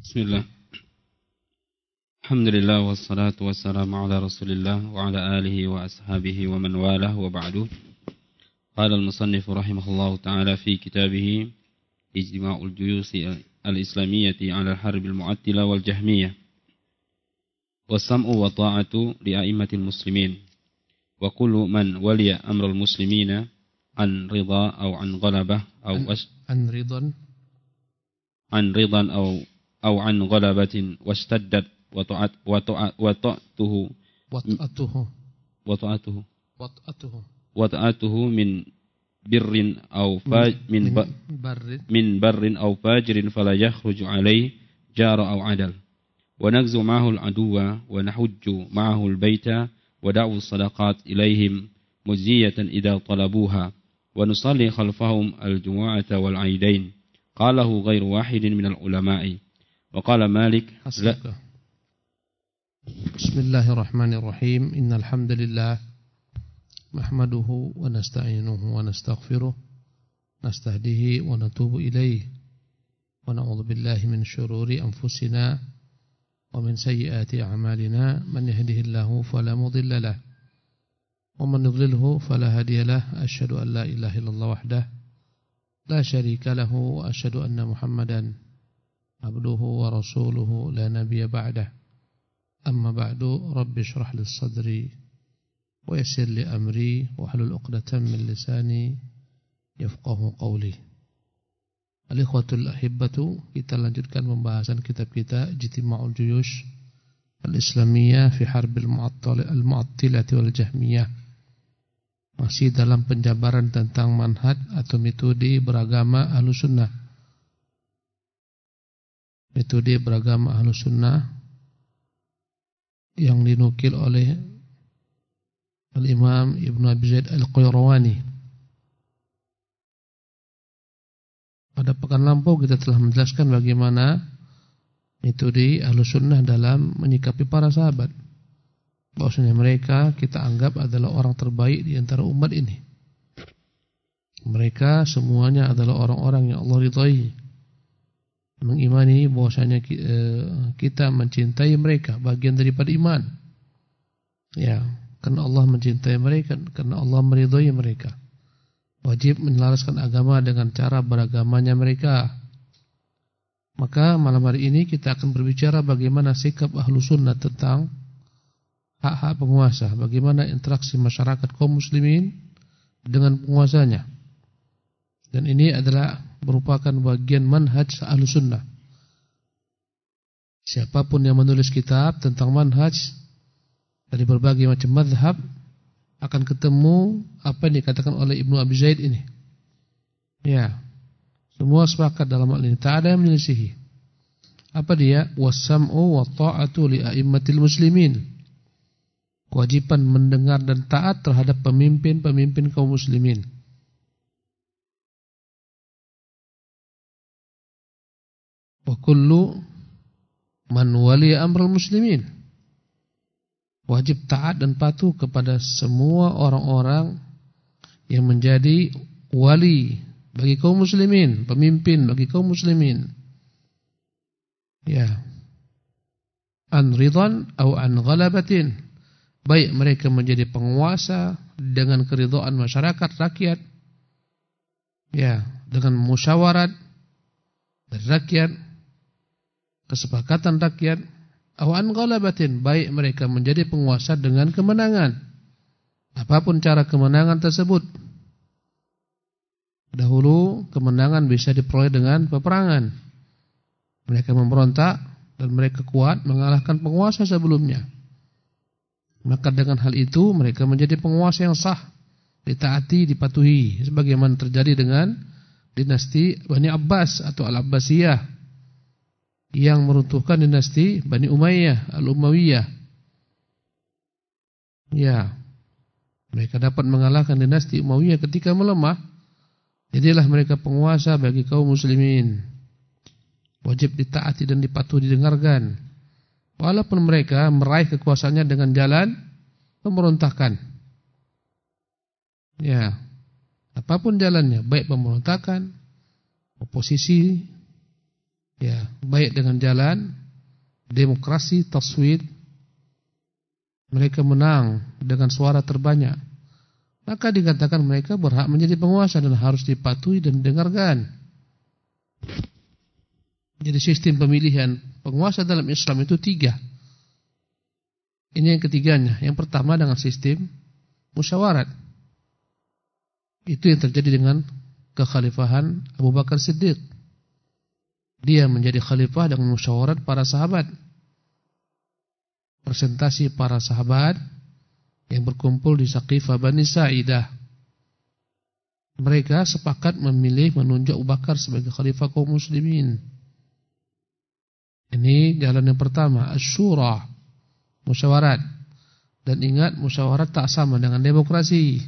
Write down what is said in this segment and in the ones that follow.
Bismillah. Alhamdulillah wassalatu wassalamu ala Rasulillah wa ala alihi wa ashabihi wa man walah wa ba'du. Qala al-musannif rahimahullah ta'ala fi kitabih Ijtima'ul Juyusi al-Islamiyyati 'ala al-harb al-mu'attila wal jahmiyah. Wasam'u wa ta'atu li a'immatil muslimin. Wa kullu man waliya amral muslimina an ridha aw an ghalabah aw an ridan an ridan aw aw an ghalabatin wastaddat وطاعت وطاعته وطاعته وطاعته وطاعته وطاعته من بر أو فاج من بر. من بر أو فاجر فلا يخرج عليه جار أو عدل. ونغزو معه العدو ونحج معه البيت ودعو الصدقات إليهم مجزية إذا طلبوها. ونصلي خلفهم الجمعة والعيدين. قاله غير واحد من العلماء. وقال مالك لا. بسم الله الرحمن الرحيم. إن الحمد لله نحمده ونستعينه ونستغفره نستهديه ونتوب إليه ونعوذ بالله من شرور أنفسنا ومن سيئات أعمالنا. من يهده الله فلا مضل له ومن يضلله فلا هادي له. أشهد أن لا إله إلا الله وحده لا شريك له وأشهد أن محمدا عبده ورسوله لا نبي بعده أما بعد رب اشرح لي صدري ويسر لي أمري واحلل عقدة من لساني يفقه قولي Al-Ikhwatul Ahibbatu Kita lanjutkan pembahasan kitab kita Jitima'ul Juyush Al-Islamiyah Fi Harbil Al-Mu'attilati wal Jahmiyah Masih dalam penjabaran tentang manhaj Atau metode beragama Ahlu Sunnah Metode beragama Ahlu Sunnah yang dinukil oleh Al-Imam Ibn Abi Zaid Al-Qayrawani. Pada pekan lampau kita telah menjelaskan bagaimana metode Ahlus Sunnah dalam menyikapi para sahabat. Bahwasanya mereka kita anggap adalah orang terbaik di antara umat ini. Mereka semuanya adalah orang-orang yang Allah ridhai mengimani bahwasanya eh, kita mencintai mereka bagian daripada iman. Ya, karena Allah mencintai mereka, karena Allah meridhai mereka. Wajib menyelaraskan agama dengan cara beragamanya mereka. Maka malam hari ini kita akan berbicara bagaimana sikap ahlu sunnah tentang hak-hak penguasa. Bagaimana interaksi masyarakat kaum muslimin dengan penguasanya. Dan ini adalah merupakan bagian manhaj ahlu sunnah. Siapa pun yang menulis kitab tentang manhaj dari berbagai macam madhab akan ketemu apa yang dikatakan oleh Ibnu Abi Zaid ini. Ya, semua sepakat dalam hal ini. Tak ada yang menyelisihi. Apa dia? Wasam'u wa ta'atu li muslimin. Kewajiban mendengar dan taat terhadap pemimpin-pemimpin kaum muslimin. wa kullu man wali amrul muslimin wajib taat dan patuh kepada semua orang-orang yang menjadi wali bagi kaum muslimin, pemimpin bagi kaum muslimin. Ya. An ridan atau an ghalabatin. Baik mereka menjadi penguasa dengan keridhaan masyarakat rakyat. Ya, dengan musyawarat dari rakyat kesepakatan rakyat. Awan ghalabatin baik mereka menjadi penguasa dengan kemenangan. Apa pun cara kemenangan tersebut. Dahulu kemenangan bisa diperoleh dengan peperangan. Mereka memberontak dan mereka kuat mengalahkan penguasa sebelumnya maka dengan hal itu mereka menjadi penguasa yang sah ditaati dipatuhi sebagaimana terjadi dengan dinasti Bani Abbas atau Al-Abbasiyah yang meruntuhkan dinasti Bani Umayyah, Al-Umayyah. Ya. Mereka dapat mengalahkan dinasti Umayyah ketika melemah. Jadilah mereka penguasa bagi kaum muslimin. Wajib ditaati dan dipatuhi didengarkan. Walaupun mereka meraih kekuasaannya dengan jalan pemberontakan. Ya. Apa pun jalannya, baik pemberontakan, oposisi, Ya, baik dengan jalan demokrasi taswid mereka menang dengan suara terbanyak maka dikatakan mereka berhak menjadi penguasa dan harus dipatuhi dan dengarkan jadi sistem pemilihan penguasa dalam Islam itu tiga ini yang ketiganya yang pertama dengan sistem musyawarat itu yang terjadi dengan kekhalifahan Abu Bakar Siddiq dia menjadi khalifah dengan musyawarat para sahabat. Presentasi para sahabat yang berkumpul di Saqifah Bani Sa'idah. Mereka sepakat memilih menunjuk Abu Bakar sebagai khalifah kaum muslimin. Ini jalan yang pertama, asyura, musyawarat. Dan ingat musyawarat tak sama dengan demokrasi.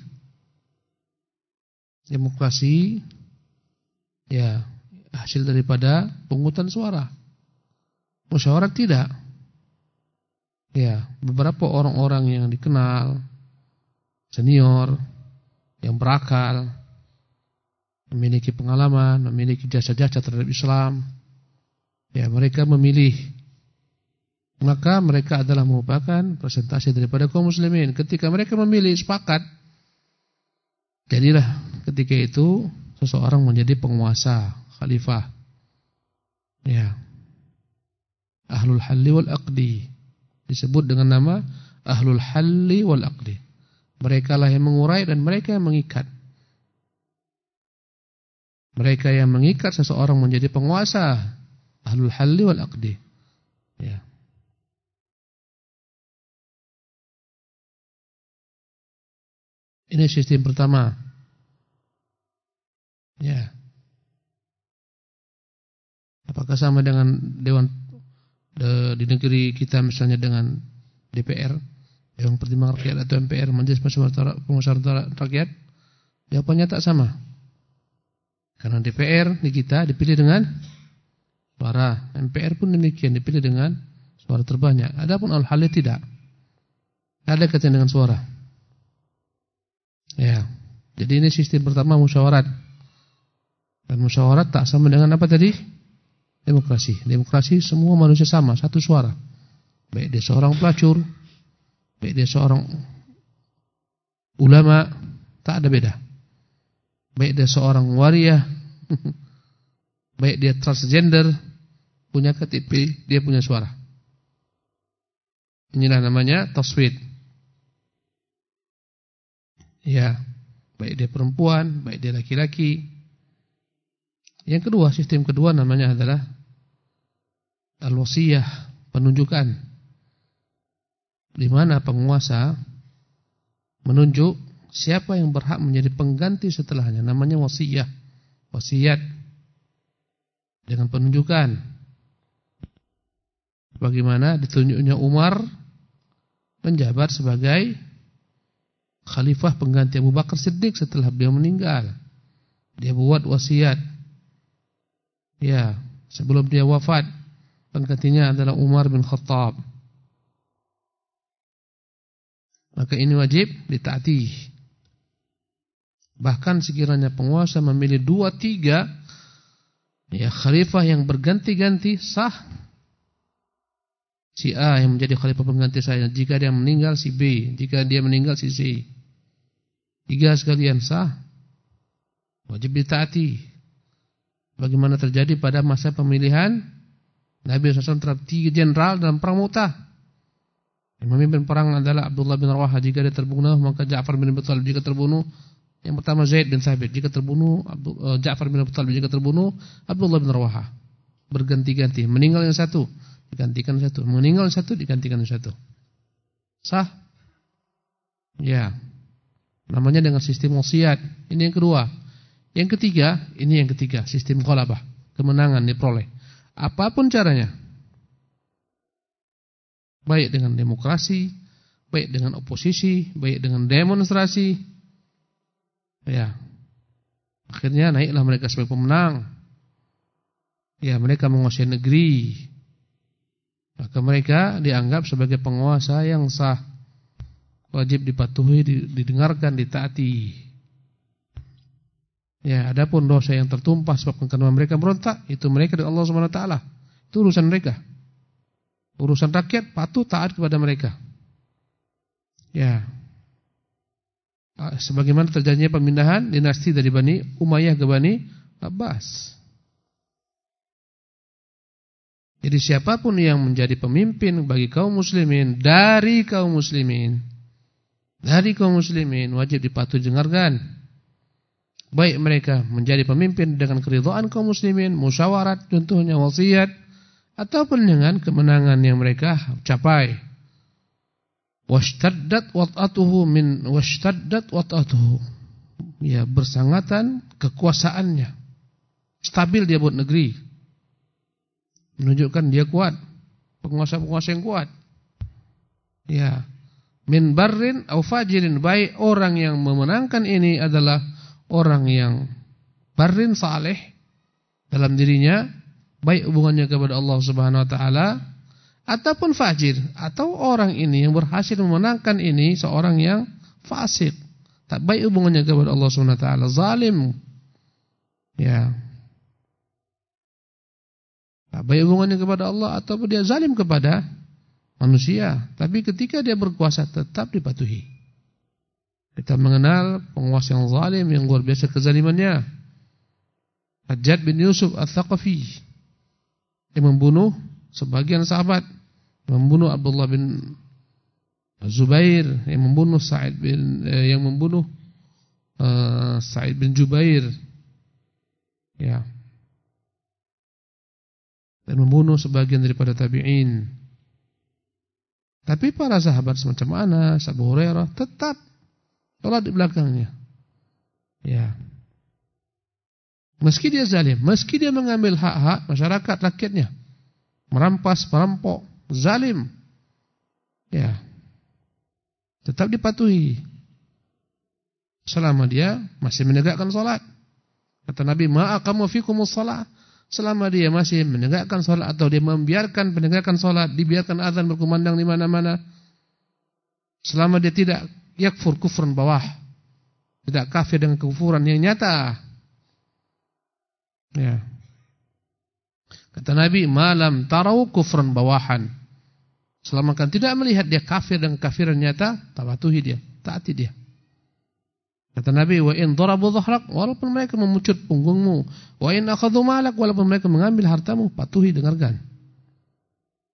Demokrasi ya hasil daripada pungutan suara. Musyawarah tidak. Ya, beberapa orang-orang yang dikenal senior yang berakal memiliki pengalaman, memiliki jasa-jasa terhadap Islam. Ya, mereka memilih maka mereka adalah merupakan presentasi daripada kaum muslimin. Ketika mereka memilih sepakat, jadilah ketika itu seseorang menjadi penguasa khalifah. Ya. Ahlul Halli wal Aqdi. Disebut dengan nama Ahlul Halli wal Aqdi. Mereka lah yang mengurai dan mereka yang mengikat. Mereka yang mengikat seseorang menjadi penguasa. Ahlul Halli wal Aqdi. Ya. Ini sistem pertama. Ya. Apakah sama dengan dewan de, di negeri kita misalnya dengan DPR, Dewan Pertimbangan Rakyat atau MPR, Majelis Pemusyawaratan Rakyat? Jawabannya tak sama. Karena DPR di kita dipilih dengan suara, MPR pun demikian dipilih dengan suara terbanyak. Adapun al-halil tidak. Ada kaitan dengan suara. Ya. Jadi ini sistem pertama musyawarat. Dan musyawarat tak sama dengan apa tadi? Demokrasi. Demokrasi semua manusia sama, satu suara. Baik dia seorang pelacur, baik dia seorang ulama, tak ada beda. Baik dia seorang waria, baik dia transgender, punya KTP, dia punya suara. Inilah namanya taswid. Ya, baik dia perempuan, baik dia laki-laki. Yang kedua, sistem kedua namanya adalah al-wasiyah, penunjukan. Di mana penguasa menunjuk siapa yang berhak menjadi pengganti setelahnya. Namanya wasiyah. Wasiat dengan penunjukan. Bagaimana ditunjuknya Umar menjabat sebagai khalifah pengganti Abu Bakar Siddiq setelah beliau meninggal. Dia buat wasiat. Ya, sebelum dia wafat penggantinya adalah Umar bin Khattab. Maka ini wajib ditaati. Bahkan sekiranya penguasa memilih dua tiga ya khalifah yang berganti-ganti sah. Si A yang menjadi khalifah pengganti saya jika dia meninggal si B, jika dia meninggal si C. Tiga sekalian sah. Wajib ditaati. Bagaimana terjadi pada masa pemilihan Nabi SAW terhadap tiga jenderal dalam perang Mu'tah. Yang memimpin perang adalah Abdullah bin Rawaha. Jika dia terbunuh, maka Ja'far bin Abi Thalib. Jika terbunuh, yang pertama Zaid bin Thabit. Jika terbunuh, uh, Ja'far bin Abi Thalib. Jika terbunuh, Abdullah bin Rawaha. Berganti-ganti. Meninggal yang satu, digantikan satu. Meninggal yang satu, digantikan yang satu. Sah? Ya. Namanya dengan sistem wasiat. Ini yang kedua. Yang ketiga, ini yang ketiga, sistem kholabah. Kemenangan diperoleh. Apa pun caranya. Baik dengan demokrasi, baik dengan oposisi, baik dengan demonstrasi. Ya. Akhirnya naiklah mereka sebagai pemenang. Ya, mereka menguasai negeri. Maka mereka dianggap sebagai penguasa yang sah. Wajib dipatuhi, didengarkan, ditaati. Ya, adapun dosa yang tertumpah sebab karena mereka berontak, itu mereka dari Allah Subhanahu wa taala. Itu urusan mereka. Urusan rakyat patuh taat kepada mereka. Ya. Ah, sebagaimana terjadinya pemindahan dinasti dari Bani Umayyah ke Bani Abbas. Jadi siapa pun yang menjadi pemimpin bagi kaum muslimin dari kaum muslimin dari kaum muslimin wajib dipatuhi dengarkan baik mereka menjadi pemimpin dengan keridhaan kaum muslimin, musyawarat contohnya wasiat ataupun dengan kemenangan yang mereka capai. Washtaddat wat'atuhu min washtaddat wat'atuhu. Ya, bersangatan kekuasaannya. Stabil dia buat negeri. Menunjukkan dia kuat. Penguasa-penguasa yang kuat. Ya. Min barrin au fajirin baik orang yang memenangkan ini adalah orang yang barin saleh dalam dirinya baik hubungannya kepada Allah Subhanahu wa taala ataupun fajir. Atau orang ini yang berhasil memenangkan ini seorang yang fasik. Tak baik hubungannya kepada Allah Subhanahu taala. Zalim. Ya. Tak baik hubungannya kepada Allah ataupun dia zalim kepada manusia. Tapi ketika dia berkuasa tetap dipatuhi. Kita mengenal penguasa yang zalim yang luar biasa kezalimannya. Hajjaj bin Yusuf Al-Thaqafi. Yang membunuh sebagian sahabat, membunuh Abdullah bin Zubair, yang membunuh Sa'id bin eh, yang membunuh uh, Sa'id bin Jubair. Ya. Dan membunuh sebagian daripada tabi'in. Tapi para sahabat semacam Anas, Abu Hurairah tetap Sholat di belakangnya. Ya. Meski dia zalim, meski dia mengambil hak-hak masyarakat rakyatnya. Merampas, merampok, zalim. Ya. Tetap dipatuhi. Selama dia masih menegakkan sholat. Kata Nabi, ma'akamu fikumus sholat. Selama dia masih menegakkan sholat atau dia membiarkan penegakkan sholat, dibiarkan azan berkumandang di mana-mana. Selama dia tidak yakfur kufran bawah. Tidak kafir dengan kekufuran yang nyata. Ya. Kata Nabi, malam tarau kufran bawahan. Selama kan tidak melihat dia kafir dengan kafiran nyata, patuhi dia, taati dia. Kata Nabi, wa in darabu dhahrak, walaupun mereka memucut punggungmu, wa in akhadhu malak, walaupun mereka mengambil hartamu, patuhi dengarkan.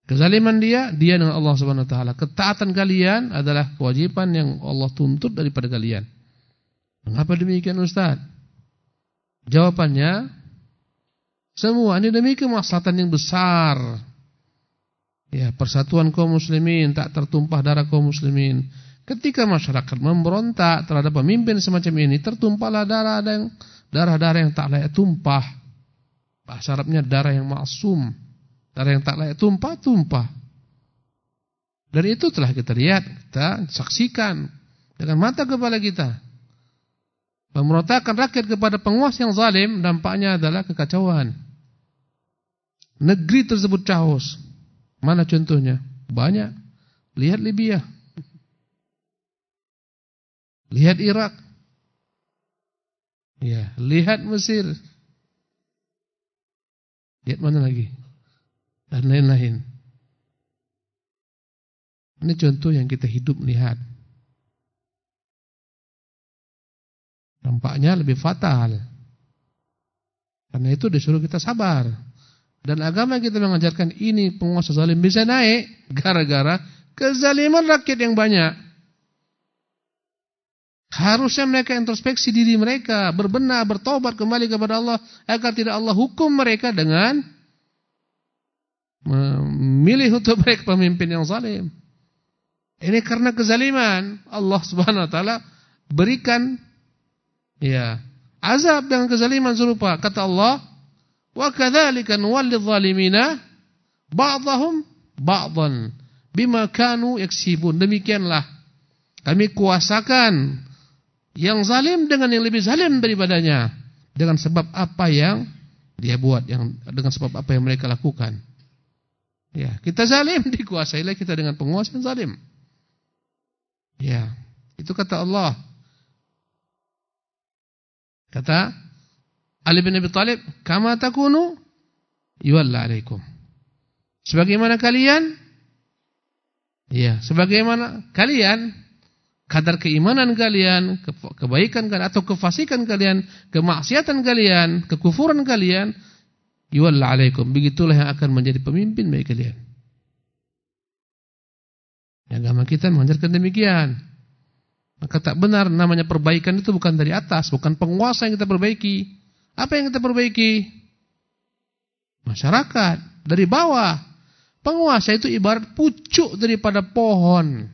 Kezaliman dia, dia dengan Allah Subhanahu wa taala. Ketaatan kalian adalah kewajiban yang Allah tuntut daripada kalian. Mengapa demikian Ustaz? Jawabannya semua ini demi kemaslahatan yang besar. Ya, persatuan kaum muslimin tak tertumpah darah kaum muslimin. Ketika masyarakat memberontak terhadap pemimpin semacam ini, tertumpahlah darah yang darah-darah yang tak layak tumpah. Bahasa Arabnya darah yang maksum. Darah yang tak layak tumpah-tumpah. Dan itu telah kita lihat, kita saksikan dengan mata kepala kita. Pemberontakan rakyat kepada penguasa yang zalim dampaknya adalah kekacauan. Negeri tersebut caos. Mana contohnya? Banyak. Lihat Libya. Lihat Irak. Ya, lihat Mesir. Lihat mana lagi? dan lain-lain. Ini contoh yang kita hidup melihat. Nampaknya lebih fatal. Karena itu disuruh kita sabar. Dan agama kita mengajarkan ini penguasa zalim bisa naik gara-gara kezaliman rakyat yang banyak. Harusnya mereka introspeksi diri mereka, berbenah, bertobat kembali kepada Allah agar tidak Allah hukum mereka dengan memilih untuk baik pemimpin yang zalim. Ini karena kezaliman Allah Subhanahu wa taala berikan ya azab dengan kezaliman serupa. Kata Allah, "Wa kadzalika nuwalli dhalimina ba'dahum ba'dhan bima kanu yaksibun." Demikianlah kami kuasakan yang zalim dengan yang lebih zalim daripadanya dengan sebab apa yang dia buat yang dengan sebab apa yang mereka lakukan. Ya, kita zalim dikuasailah kita dengan penguasa yang zalim. Ya, itu kata Allah. Kata Ali bin Abi Thalib, "Kama takunu yuwalla alaikum." Sebagaimana kalian Ya, sebagaimana kalian kadar keimanan kalian, kebaikan kalian atau kefasikan kalian, kemaksiatan kalian, kekufuran kalian, yuwalla alaikum. Begitulah yang akan menjadi pemimpin bagi kalian. Agama kita mengajarkan demikian. Maka tak benar namanya perbaikan itu bukan dari atas, bukan penguasa yang kita perbaiki. Apa yang kita perbaiki? Masyarakat dari bawah. Penguasa itu ibarat pucuk daripada pohon.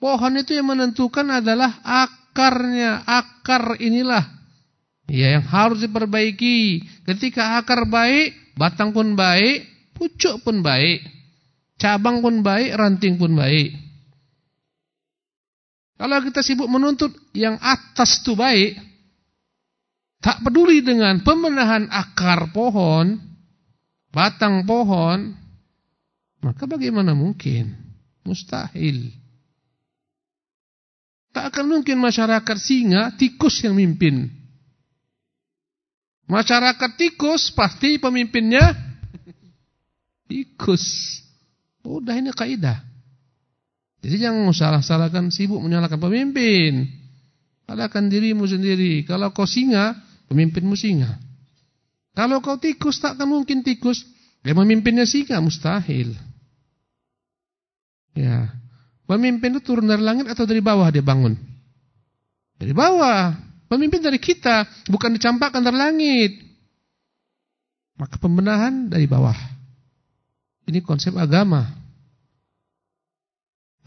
Pohon itu yang menentukan adalah akarnya. Akar inilah ya yang harus diperbaiki. Ketika akar baik, batang pun baik, pucuk pun baik. Cabang pun baik, ranting pun baik. Kalau kita sibuk menuntut yang atas itu baik, tak peduli dengan pembenahan akar pohon, batang pohon, maka bagaimana mungkin? Mustahil. Tak akan mungkin masyarakat singa, tikus yang mimpin. Masyarakat tikus pasti pemimpinnya tikus. Udah ini kaidah. Jadi jangan salah-salahkan sibuk menyalahkan pemimpin. Salahkan dirimu sendiri. Kalau kau singa, pemimpinmu singa. Kalau kau tikus, tak akan mungkin tikus. Dia memimpinnya singa, mustahil. Ya. Pemimpin itu turun dari langit atau dari bawah dia bangun? Dari bawah. Pemimpin dari kita, bukan dicampakkan dari langit. Maka pembenahan dari bawah. Ini konsep agama.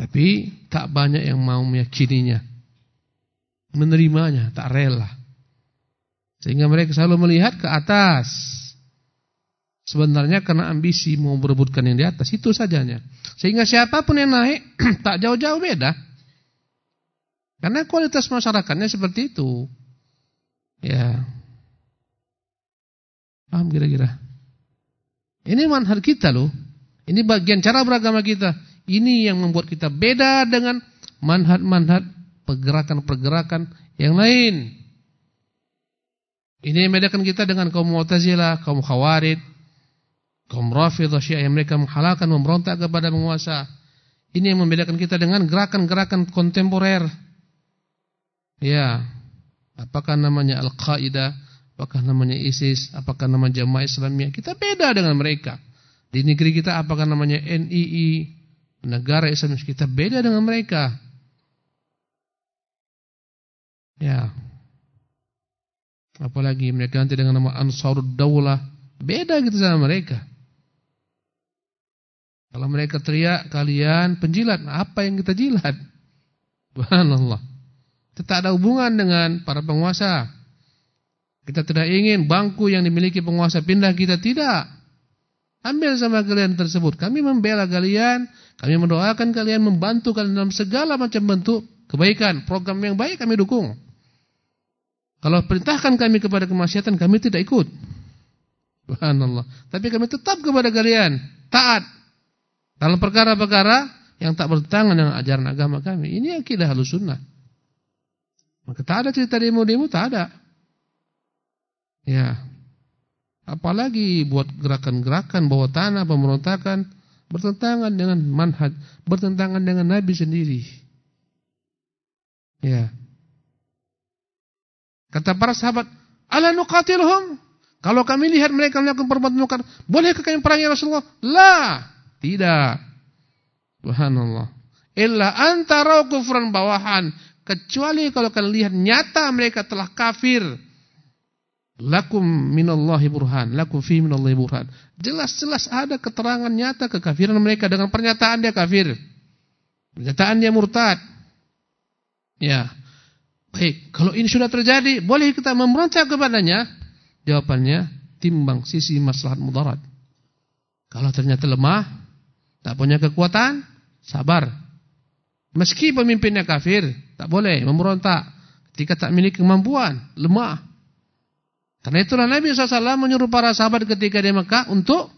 Tapi tak banyak yang mau meyakininya. Menerimanya, tak rela. Sehingga mereka selalu melihat ke atas. Sebenarnya karena ambisi mau berebutkan yang di atas itu sajanya. Sehingga siapa pun yang naik tak jauh-jauh beda. Karena kualitas masyarakatnya seperti itu. Ya. Paham kira-kira? Ini manhaj kita loh. Ini bagian cara beragama kita. Ini yang membuat kita beda dengan manhaj-manhaj pergerakan-pergerakan yang lain. Ini yang membedakan kita dengan kaum Mu'tazilah, kaum Khawarij, kaum Rafidhah Syiah yang mereka menghalalkan memberontak kepada penguasa. Ini yang membedakan kita dengan gerakan-gerakan kontemporer. Ya. Apakah namanya Al-Qaeda, apakah namanya ISIS, apakah nama Jamaah Islamiyah? Kita beda dengan mereka. Di negeri kita apakah namanya NII, negara Islam kita beda dengan mereka. Ya. Apalagi mereka nanti dengan nama Ansarud Daulah, beda gitu sama mereka. Kalau mereka teriak kalian penjilat, apa yang kita jilat? Subhanallah. Kita tak ada hubungan dengan para penguasa. Kita tidak ingin bangku yang dimiliki penguasa pindah kita tidak. Ambil sama kalian tersebut. Kami membela kalian, kami mendoakan kalian, membantu kalian dalam segala macam bentuk kebaikan. Program yang baik kami dukung. Kalau perintahkan kami kepada kemaksiatan, kami tidak ikut. Subhanallah. Tapi kami tetap kepada kalian, taat. Dalam perkara-perkara yang tak bertentangan dengan ajaran agama kami. Ini akidah halus sunnah. Maka tak ada cerita demo-demo, tak ada. Ya. Apalagi buat gerakan-gerakan bawah tanah, pemberontakan. Bertentangan dengan manhaj. Bertentangan dengan Nabi sendiri. Ya. Kata para sahabat, Ala nuqatilhum. Kalau kami lihat mereka melakukan perbuatan munkar, bolehkah kami perangi Rasulullah? Lah. Tidak. Subhanallah. Illa antara kufran bawahan. Kecuali kalau kalian lihat nyata mereka telah kafir. Lakum minallahi burhan. Lakum fi minallahi burhan. Jelas-jelas ada keterangan nyata kekafiran mereka dengan pernyataan dia kafir. Pernyataan dia murtad. Ya. Baik, kalau ini sudah terjadi, boleh kita memberontak kepadanya? Jawabannya, timbang sisi maslahat mudarat. Kalau ternyata lemah, tak punya kekuatan, sabar. Meski pemimpinnya kafir, tak boleh memberontak ketika tak memiliki kemampuan, lemah. Karena itulah Nabi SAW menyuruh para sahabat ketika di Mekah untuk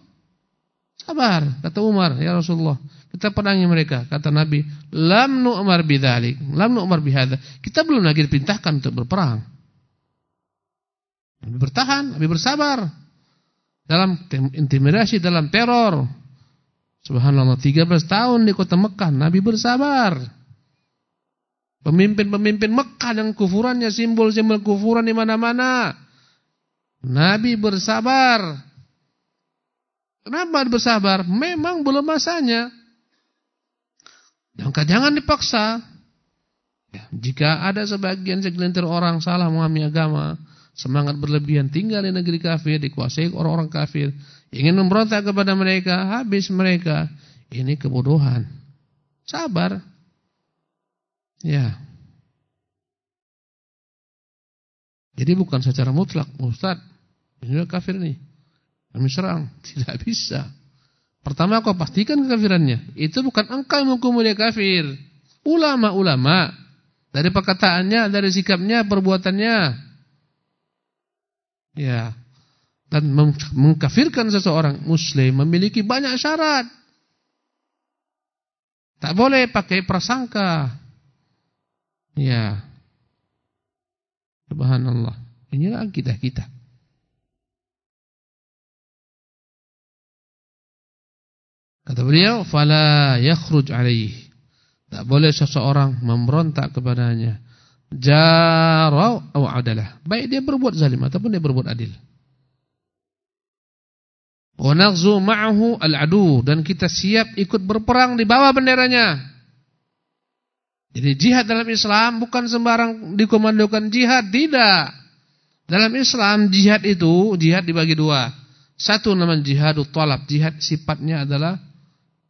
sabar. Kata Umar, ya Rasulullah, kita perangi mereka. Kata Nabi, lam nu'mar bidzalik, lam nu'mar bihadza. Kita belum lagi diperintahkan untuk berperang. Nabi bertahan, Nabi bersabar dalam intimidasi, dalam teror. Subhanallah, 13 tahun di kota Mekah, Nabi bersabar. Pemimpin-pemimpin Mekah yang kufurannya simbol-simbol kufuran di mana-mana. Nabi bersabar. Kenapa bersabar? Memang belum masanya. Maka jangan dipaksa. Ya, jika ada sebagian segelintir orang salah memahami agama, semangat berlebihan tinggal di negeri kafir, dikuasai orang-orang kafir, ingin memberontak kepada mereka, habis mereka. Ini kebodohan. Sabar. Ya. Jadi bukan secara mutlak, Ustaz, ini kafir nih. Kami serang, tidak bisa. Pertama kau pastikan kekafirannya. Itu bukan engkau yang menghukum dia kafir. Ulama-ulama dari perkataannya, dari sikapnya, perbuatannya. Ya. Dan mengkafirkan seseorang muslim memiliki banyak syarat. Tak boleh pakai prasangka. Ya. Subhanallah. Inilah akidah kita. Kata beliau, "Fala yakhruj alaih." Tak boleh seseorang memberontak kepadanya jarau atau adalah. Baik dia berbuat zalim ataupun dia berbuat adil. Wa naghzu al-adu dan kita siap ikut berperang di bawah benderanya. Jadi jihad dalam Islam bukan sembarang dikomandokan jihad, tidak. Dalam Islam jihad itu jihad dibagi dua. Satu namanya jihadut talab, jihad sifatnya adalah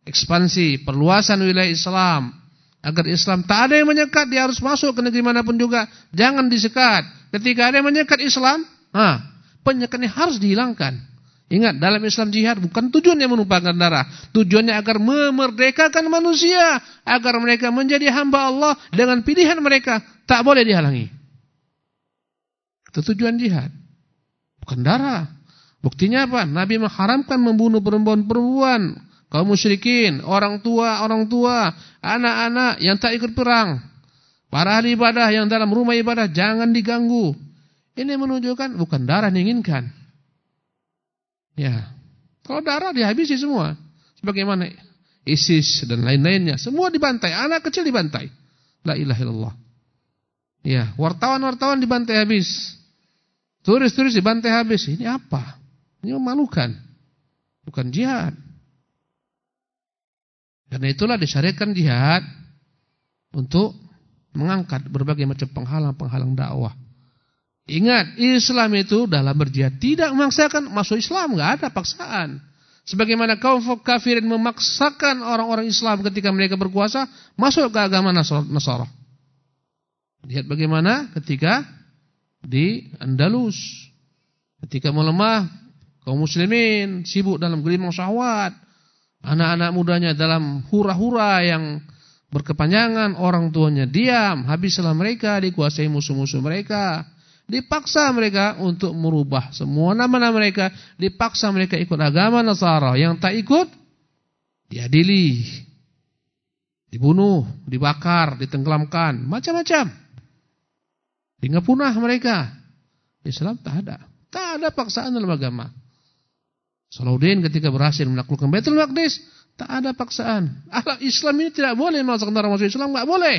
ekspansi, perluasan wilayah Islam Agar Islam tak ada yang menyekat, dia harus masuk ke negeri mana pun juga. Jangan disekat. Ketika ada yang menyekat Islam, ah, penyekatnya harus dihilangkan. Ingat, dalam Islam jihad bukan tujuannya menumpahkan darah. Tujuannya agar memerdekakan manusia. Agar mereka menjadi hamba Allah dengan pilihan mereka. Tak boleh dihalangi. Itu tujuan jihad. Bukan darah. Buktinya apa? Nabi mengharamkan membunuh perempuan-perempuan kaum musyrikin, orang tua, orang tua, anak-anak yang tak ikut perang. Para ahli ibadah yang dalam rumah ibadah jangan diganggu. Ini menunjukkan bukan darah diinginkan. Ya. Kalau darah dihabisi semua. Sebagaimana ISIS dan lain-lainnya, semua dibantai, anak kecil dibantai. La ilaha illallah. Ya, wartawan-wartawan dibantai habis. Turis-turis dibantai habis. Ini apa? Ini memalukan. Bukan jihad. Karena itulah disyariatkan jihad untuk mengangkat berbagai macam penghalang-penghalang dakwah. Ingat, Islam itu dalam berjihad tidak memaksakan masuk Islam, enggak ada paksaan. Sebagaimana kaum kafirin memaksakan orang-orang Islam ketika mereka berkuasa masuk ke agama Nasara. Lihat bagaimana ketika di Andalus ketika melemah kaum muslimin sibuk dalam gelimang syahwat Anak-anak mudanya dalam hura-hura yang berkepanjangan, orang tuanya diam, habislah mereka dikuasai musuh-musuh mereka. Dipaksa mereka untuk merubah semua nama-nama mereka, dipaksa mereka ikut agama Nasara. Yang tak ikut diadili, dibunuh, dibakar, ditenggelamkan, macam-macam. Hingga punah mereka. Islam tak ada. Tak ada paksaan dalam agama. Salahuddin ketika berhasil menaklukkan Baitul Maqdis, tak ada paksaan. Ahlak Islam ini tidak boleh memaksakan orang masuk Islam, enggak boleh.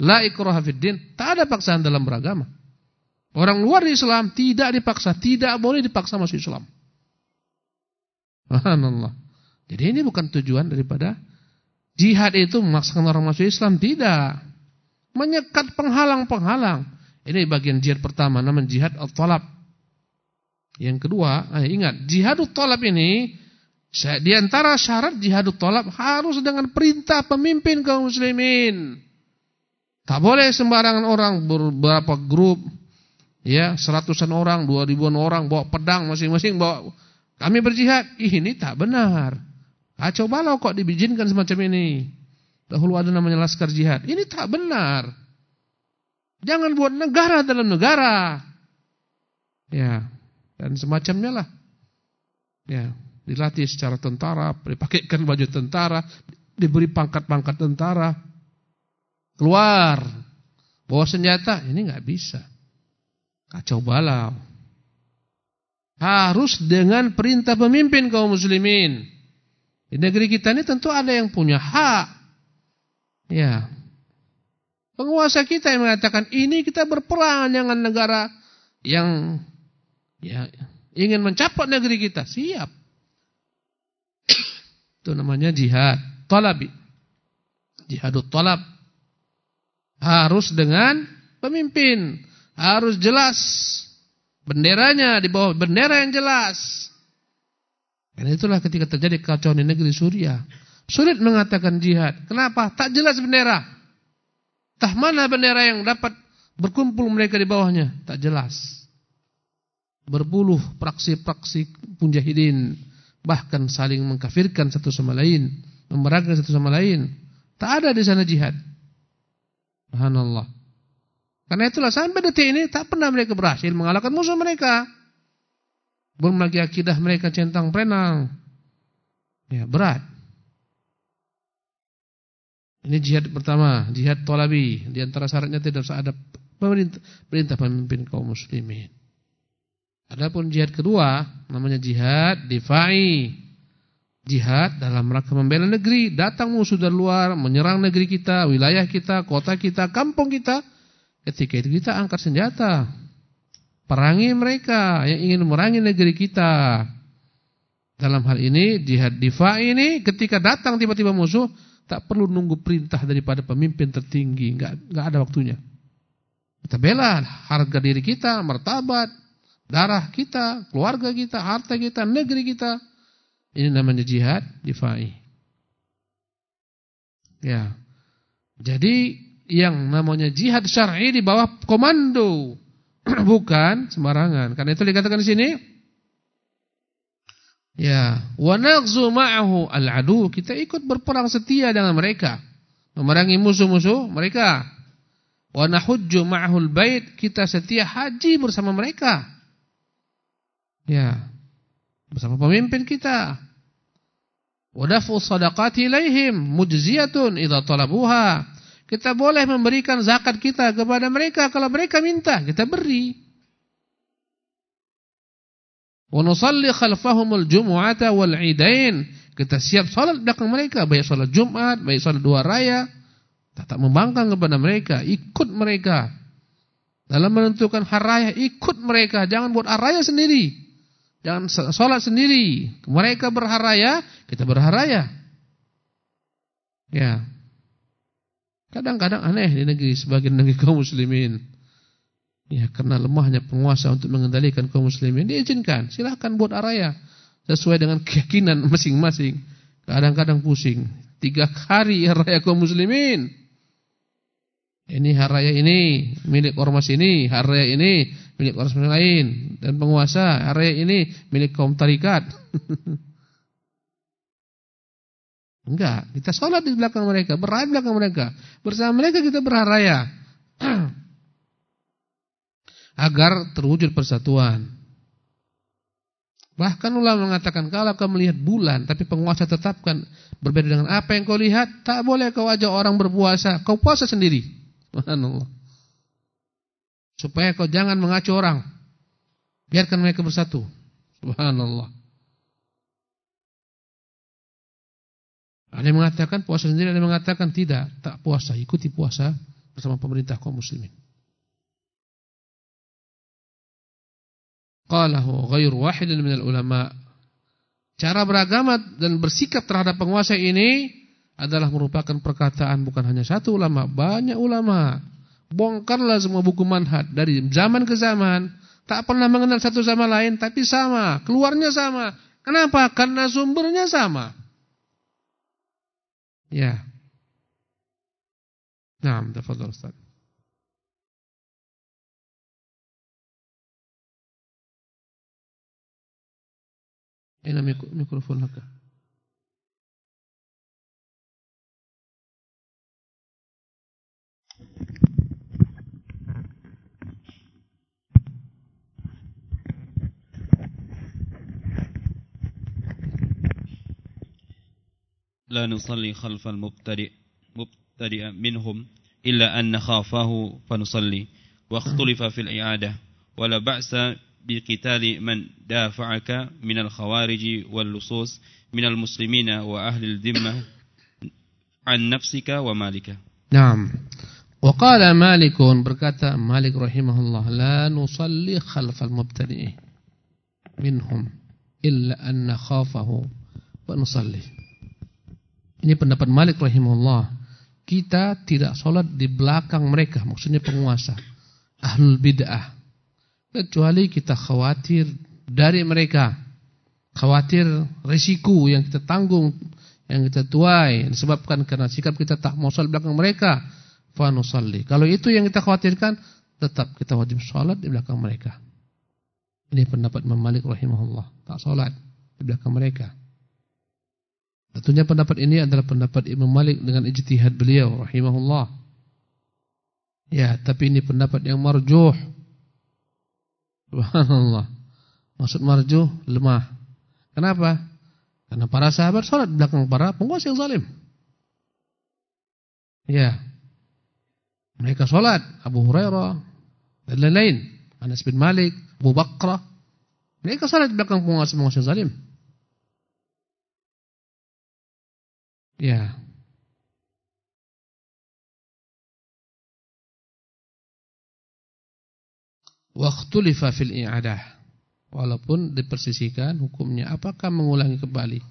La ikraha din, tak ada paksaan dalam beragama. Orang luar Islam tidak dipaksa, tidak boleh dipaksa masuk Islam. Subhanallah. Jadi ini bukan tujuan daripada jihad itu memaksakan orang masuk Islam, tidak. Menyekat penghalang-penghalang. Ini bagian jihad pertama, namanya jihad al-talab. Yang kedua, eh, ingat, jihadut tolab ini di antara syarat jihadut tolab harus dengan perintah pemimpin kaum muslimin. Tak boleh sembarangan orang beberapa grup ya, seratusan orang, dua ribuan orang bawa pedang masing-masing bawa kami berjihad. Ini tak benar. Kacau balau kok dibizinkan semacam ini. Dahulu ada namanya laskar jihad. Ini tak benar. Jangan buat negara dalam negara. Ya, dan semacamnya lah. Ya, dilatih secara tentara, dipakaikan baju tentara, diberi pangkat-pangkat tentara. Keluar, bawa senjata, ini nggak bisa. Kacau balau. Harus dengan perintah pemimpin kaum muslimin. Di negeri kita ini tentu ada yang punya hak. Ya. Penguasa kita yang mengatakan ini kita berperang dengan negara yang ya, ingin mencapai negeri kita. Siap. Itu namanya jihad. Talabi. Jihadut talab. Harus dengan pemimpin. Harus jelas. Benderanya di bawah bendera yang jelas. Dan itulah ketika terjadi kacauan di negeri Suriah. Sulit mengatakan jihad. Kenapa? Tak jelas bendera. Tak mana bendera yang dapat berkumpul mereka di bawahnya. Tak jelas. Berpuluh praksi-praksi punjahidin. Bahkan saling mengkafirkan satu sama lain. Memerangkan satu sama lain. Tak ada di sana jihad. Subhanallah. Karena itulah sampai detik ini tak pernah mereka berhasil mengalahkan musuh mereka. Belum lagi akidah mereka centang perenang. Ya, berat. Ini jihad pertama, jihad tolabi. Di antara syaratnya tidak ada perintah pemimpin kaum muslimin. Adapun jihad kedua, namanya jihad difai. Jihad dalam rangka membela negeri, datang musuh dari luar, menyerang negeri kita, wilayah kita, kota kita, kampung kita. Ketika itu kita angkat senjata, Perangi mereka yang ingin merangi negeri kita. Dalam hal ini jihad difa ini ketika datang tiba-tiba musuh tak perlu nunggu perintah daripada pemimpin tertinggi, enggak enggak ada waktunya. Kita bela harga diri kita, martabat, darah kita, keluarga kita, harta kita, negeri kita. Ini namanya jihad difai. Ya. Jadi yang namanya jihad syar'i di bawah komando bukan sembarangan. Karena itu dikatakan di sini ya, wa naghzu ma'ahu al-adu, kita ikut berperang setia dengan mereka, memerangi musuh-musuh mereka. Wa nahujju ma'ahu al-bait, kita setia haji bersama mereka. Ya. Bersama pemimpin kita. Wa dafu sadaqati ilaihim mujziyatun idza talabuha. Kita boleh memberikan zakat kita kepada mereka kalau mereka minta, kita beri. Wa nusalli khalfahumul jumu'ata wal 'idain. Kita siap salat belakang mereka, baik salat Jumat, baik salat dua raya. Tak membangkang kepada mereka, ikut mereka. Dalam menentukan hari raya, ikut mereka, jangan buat hari raya sendiri. Jangan salat sendiri. Mereka berhari raya, kita berhari raya. Ya. Kadang-kadang aneh di negeri sebagian negeri kaum muslimin. Ya, karena lemahnya penguasa untuk mengendalikan kaum muslimin, diizinkan. Silahkan buat araya sesuai dengan keyakinan masing-masing. Kadang-kadang pusing. Tiga hari raya kaum muslimin. Ini hari raya ini milik ormas ini, hari raya ini milik ormas lain dan penguasa, raya ini milik kaum tarikat. Enggak, kita sholat di belakang mereka, berada di belakang mereka. Bersama mereka kita berharaya. Agar terwujud persatuan. Bahkan ulama mengatakan kalau kau melihat bulan tapi penguasa tetapkan berbeda dengan apa yang kau lihat, tak boleh kau ajak orang berpuasa, kau puasa sendiri. Subhanallah. Supaya kau jangan mengacu orang. Biarkan mereka bersatu. Subhanallah. Ada yang mengatakan puasa sendiri, ada yang mengatakan tidak, tak puasa, ikuti puasa bersama pemerintah kaum muslimin. Qalahu ghairu wahidin minal ulama. Cara beragama dan bersikap terhadap penguasa ini adalah merupakan perkataan bukan hanya satu ulama, banyak ulama. Bongkarlah semua buku manhaj dari zaman ke zaman, tak pernah mengenal satu sama lain tapi sama, keluarnya sama. Kenapa? Karena sumbernya sama. Ya. Naam, tafadhal Ustaz. Ina mikrofon laka. لا نصلي خلف المبتدئ مبتدئ منهم إلا أن نخافه فنصلي واختلف في الإعادة. ولا بأس بقتال من دافعك من الخوارج واللصوص من المسلمين وأهل الذمة عن نفسك ومالك. نعم. وقال مالك berkata Malik rahimahullah la nusalli khalfal mubtadi' minhum illa an nakhafahu wa nusalli Ini pendapat Malik rahimahullah kita tidak sholat di belakang mereka maksudnya penguasa ahlul bid'ah kecuali kita khawatir dari mereka khawatir risiko yang kita tanggung yang kita tuai disebabkan karena sikap kita tak mau sholat belakang mereka fa nusalli. Kalau itu yang kita khawatirkan, tetap kita wajib sholat di belakang mereka. Ini pendapat Imam Malik rahimahullah. Tak sholat di belakang mereka. Tentunya pendapat ini adalah pendapat Imam Malik dengan ijtihad beliau rahimahullah. Ya, tapi ini pendapat yang marjuh. Subhanallah. Maksud marjuh lemah. Kenapa? Karena para sahabat sholat belakang para penguasa yang zalim. Ya, mereka sholat Abu Hurairah dan lain-lain. Anas bin Malik, Abu Bakrah. Mereka sholat belakang penguasa-penguasa zalim. Ya. Waktulifa fil i'adah. Walaupun dipersisikan hukumnya apakah mengulangi kembali.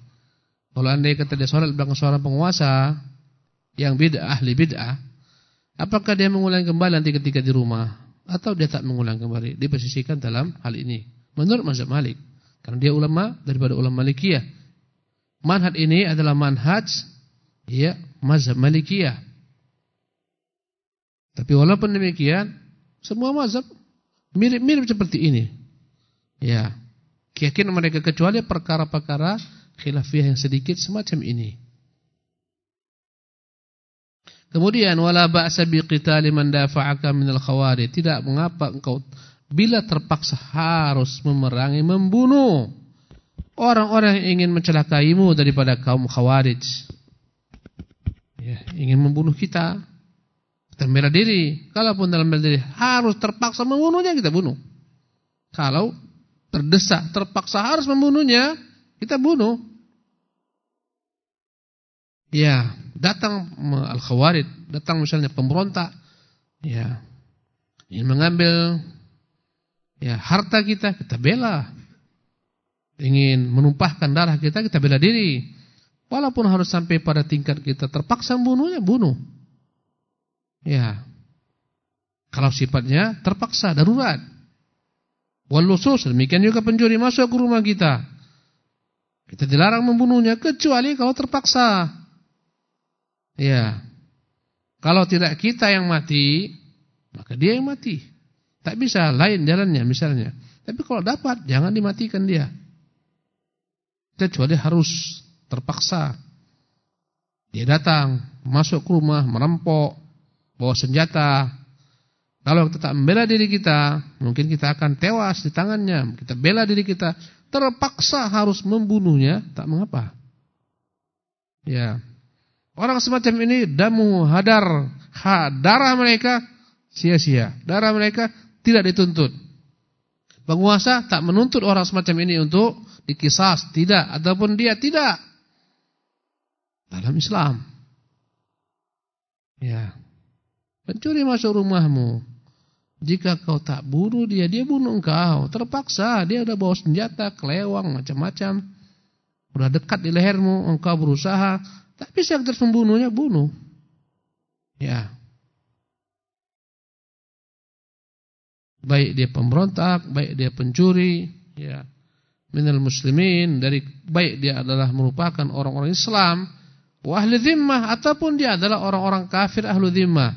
Kalau anda kata dia sholat belakang seorang penguasa yang bid'ah, ahli bid'ah, Apakah dia mengulang kembali nanti ketika di rumah atau dia tak mengulang kembali? Diposisikan dalam hal ini. Menurut mazhab Malik, karena dia ulama daripada ulama Malikiyah. Manhaj ini adalah manhaj ya mazhab Malikiyah. Tapi walaupun demikian, semua mazhab mirip-mirip seperti ini. Ya. Keyakinan mereka kecuali perkara-perkara khilafiyah yang sedikit semacam ini. Kemudian wala ba'sa biqitali man dafa'aka minal khawari. Tidak mengapa engkau bila terpaksa harus memerangi, membunuh orang-orang yang ingin mencelakaimu daripada kaum khawarij. Ya, ingin membunuh kita. Kita bela diri. Kalaupun dalam bela diri harus terpaksa membunuhnya, kita bunuh. Kalau terdesak, terpaksa harus membunuhnya, kita bunuh. Ya, datang al-khawarid, datang misalnya pemberontak, ya, ingin mengambil ya harta kita, kita bela. Ingin menumpahkan darah kita, kita bela diri. Walaupun harus sampai pada tingkat kita terpaksa membunuhnya, bunuh. Ya. Kalau sifatnya terpaksa, darurat. Walusus, demikian juga pencuri masuk ke rumah kita. Kita dilarang membunuhnya kecuali kalau terpaksa. Ya. Kalau tidak kita yang mati, maka dia yang mati. Tak bisa lain jalannya misalnya. Tapi kalau dapat, jangan dimatikan dia. Kecuali harus terpaksa. Dia datang, masuk ke rumah, merampok, bawa senjata. Kalau kita tak membela diri kita, mungkin kita akan tewas di tangannya. Kita bela diri kita, terpaksa harus membunuhnya, tak mengapa. Ya, Orang semacam ini damu hadar, ha, darah mereka sia-sia. Darah mereka tidak dituntut. Penguasa tak menuntut orang semacam ini untuk dikisas, tidak ataupun dia tidak. Dalam Islam. Ya. Pencuri masuk rumahmu. Jika kau tak bunuh dia, dia bunuh engkau. Terpaksa, dia udah bawa senjata, kelewang, macam-macam. Udah dekat di lehermu, engkau berusaha tapi siapa terus membunuhnya, bunuh. Ya. Baik dia pemberontak, baik dia pencuri, ya. Minal muslimin dari baik dia adalah merupakan orang-orang Islam, wa ahli zimmah ataupun dia adalah orang-orang kafir ahlu zimmah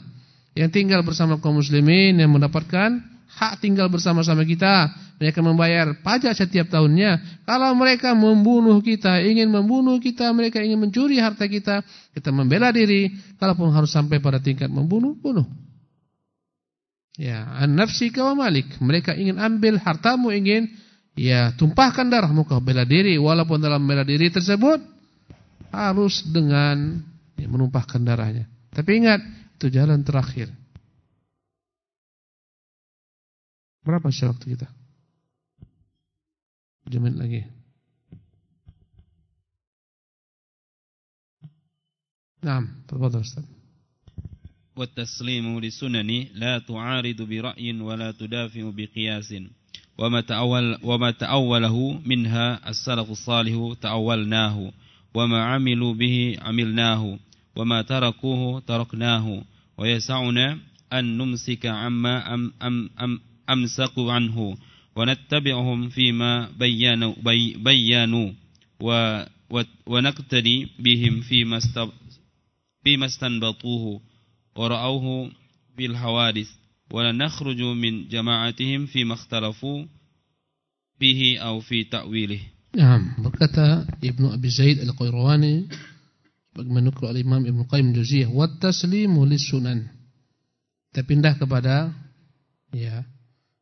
yang tinggal bersama kaum muslimin yang mendapatkan hak tinggal bersama-sama kita. Mereka membayar pajak setiap tahunnya. Kalau mereka membunuh kita, ingin membunuh kita, mereka ingin mencuri harta kita, kita membela diri. Kalaupun harus sampai pada tingkat membunuh, bunuh. Ya, an-nafsi wa malik. Mereka ingin ambil hartamu, ingin ya tumpahkan darahmu kau bela diri. Walaupun dalam bela diri tersebut harus dengan ya, menumpahkan darahnya. Tapi ingat, itu jalan terakhir. Berapa sisa waktu kita? 7 menit lagi. نعم تفضل أستاذ والتسليم للسنن لا تعارض برأي ولا تدافع بقياس وما, تأول وما تأوله منها السلف الصالح تأولناه وما عملوا به عملناه وما تركوه تركناه. ويسعنا أن نمسك عما أم أم أم أمسك عنه ونتبعهم فيما بيانوا, بي بيانوا. ونقتدي بهم فيما فيما استنبطوه ورأوه في الحوادث ولا نخرج من جماعتهم فيما اختلفوا فيه أو في تأويله. Naam, berkata Ibnu Abi Zaid Al-Qayrawani bagaimana kalau Imam Ibnu Qayyim Juziyah wa taslimu lis-sunan. Kita pindah kepada ya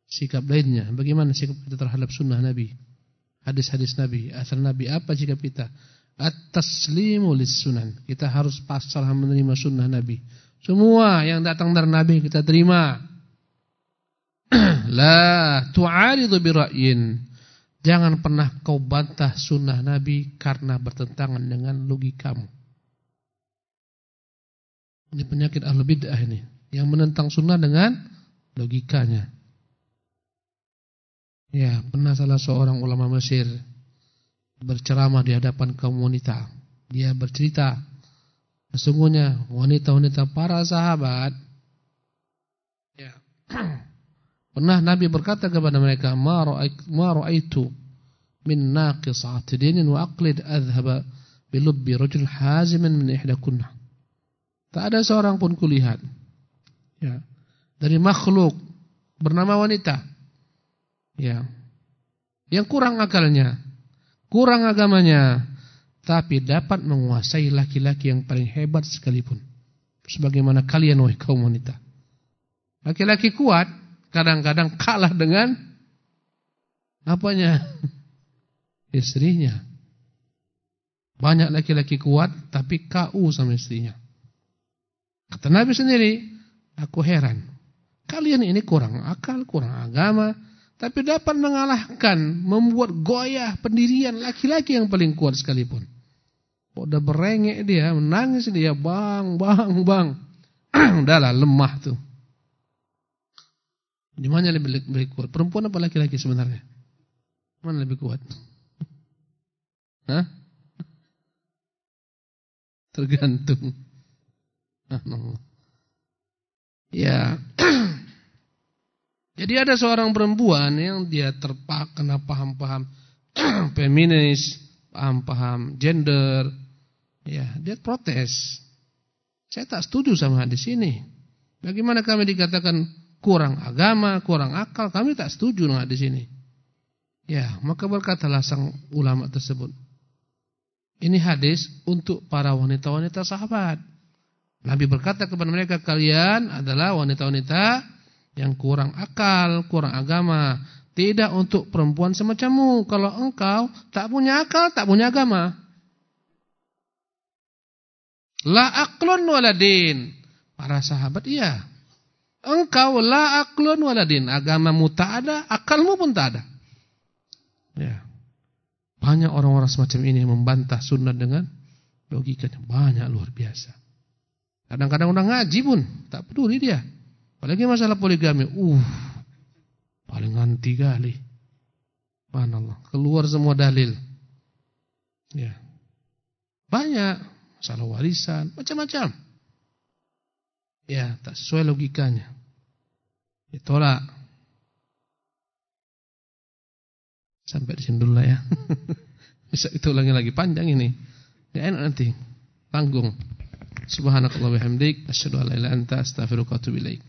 sikap lainnya. Bagaimana sikap kita terhadap sunnah Nabi? Hadis-hadis Nabi, asal Nabi apa sikap kita? At-taslimu lis-sunan. Kita harus pasrah menerima sunnah Nabi. Semua yang datang dari Nabi kita terima. La tu'aridu bi ra'yin Jangan pernah kau bantah sunnah Nabi karena bertentangan dengan logikamu. Ini penyakit ahlu bid'ah ini. Yang menentang sunnah dengan logikanya. Ya, pernah salah seorang ulama Mesir berceramah di hadapan kaum wanita. Dia bercerita, sesungguhnya wanita-wanita para sahabat, ya, pernah Nabi berkata kepada mereka, ma ra'aitu min naqisati dinin wa aqlid adhaba bilubbi rajul haziman min ihdakunna. Tak ada seorang pun kulihat ya, dari makhluk bernama wanita ya, yang kurang akalnya kurang agamanya, tapi dapat menguasai laki-laki yang paling hebat sekalipun. Sebagaimana kalian wahai kaum wanita. Laki-laki kuat kadang-kadang kalah dengan apanya? Istrinya. Banyak laki-laki kuat tapi KU sama istrinya. Kata Nabi sendiri, aku heran. Kalian ini kurang akal, kurang agama, tapi dapat mengalahkan, membuat goyah pendirian laki-laki yang paling kuat sekalipun. Udah berengek dia, menangis dia, bang, bang, bang. Udahlah, lemah tuh. Di mana lebih, lebih kuat? Perempuan apa laki-laki sebenarnya? Mana lebih kuat? Hah? Tergantung. Ya. Jadi ada seorang perempuan yang dia terpakena paham-paham feminis, paham-paham gender. Ya, dia protes. Saya tak setuju sama hadis ini. Bagaimana kami dikatakan kurang agama, kurang akal, kami tak setuju dengan hadis ini. Ya, maka berkatalah sang ulama tersebut. Ini hadis untuk para wanita-wanita sahabat. Nabi berkata kepada mereka, kalian adalah wanita-wanita yang kurang akal, kurang agama. Tidak untuk perempuan semacammu. Kalau engkau tak punya akal, tak punya agama. La aklun waladin. Para sahabat iya. Engkau la aklun waladin. Agamamu tak ada, akalmu pun tak ada. Ya. Banyak orang-orang semacam ini membantah sunnah dengan logikanya. Banyak luar biasa. Kadang-kadang udah ngaji pun. Tak peduli dia. Apalagi masalah poligami. Uh, paling anti kali. Allah. Keluar semua dalil. Ya. Banyak. Masalah warisan. Macam-macam. Ya, tak sesuai logikanya. Ditolak. Sampai di sini dulu lah ya. Bisa itu lagi lagi panjang ini. Ya enak nanti. Tanggung. Subhanakallah wa bihamdik asyhadu an la ilaha illa anta astaghfiruka wa atubu ilaik.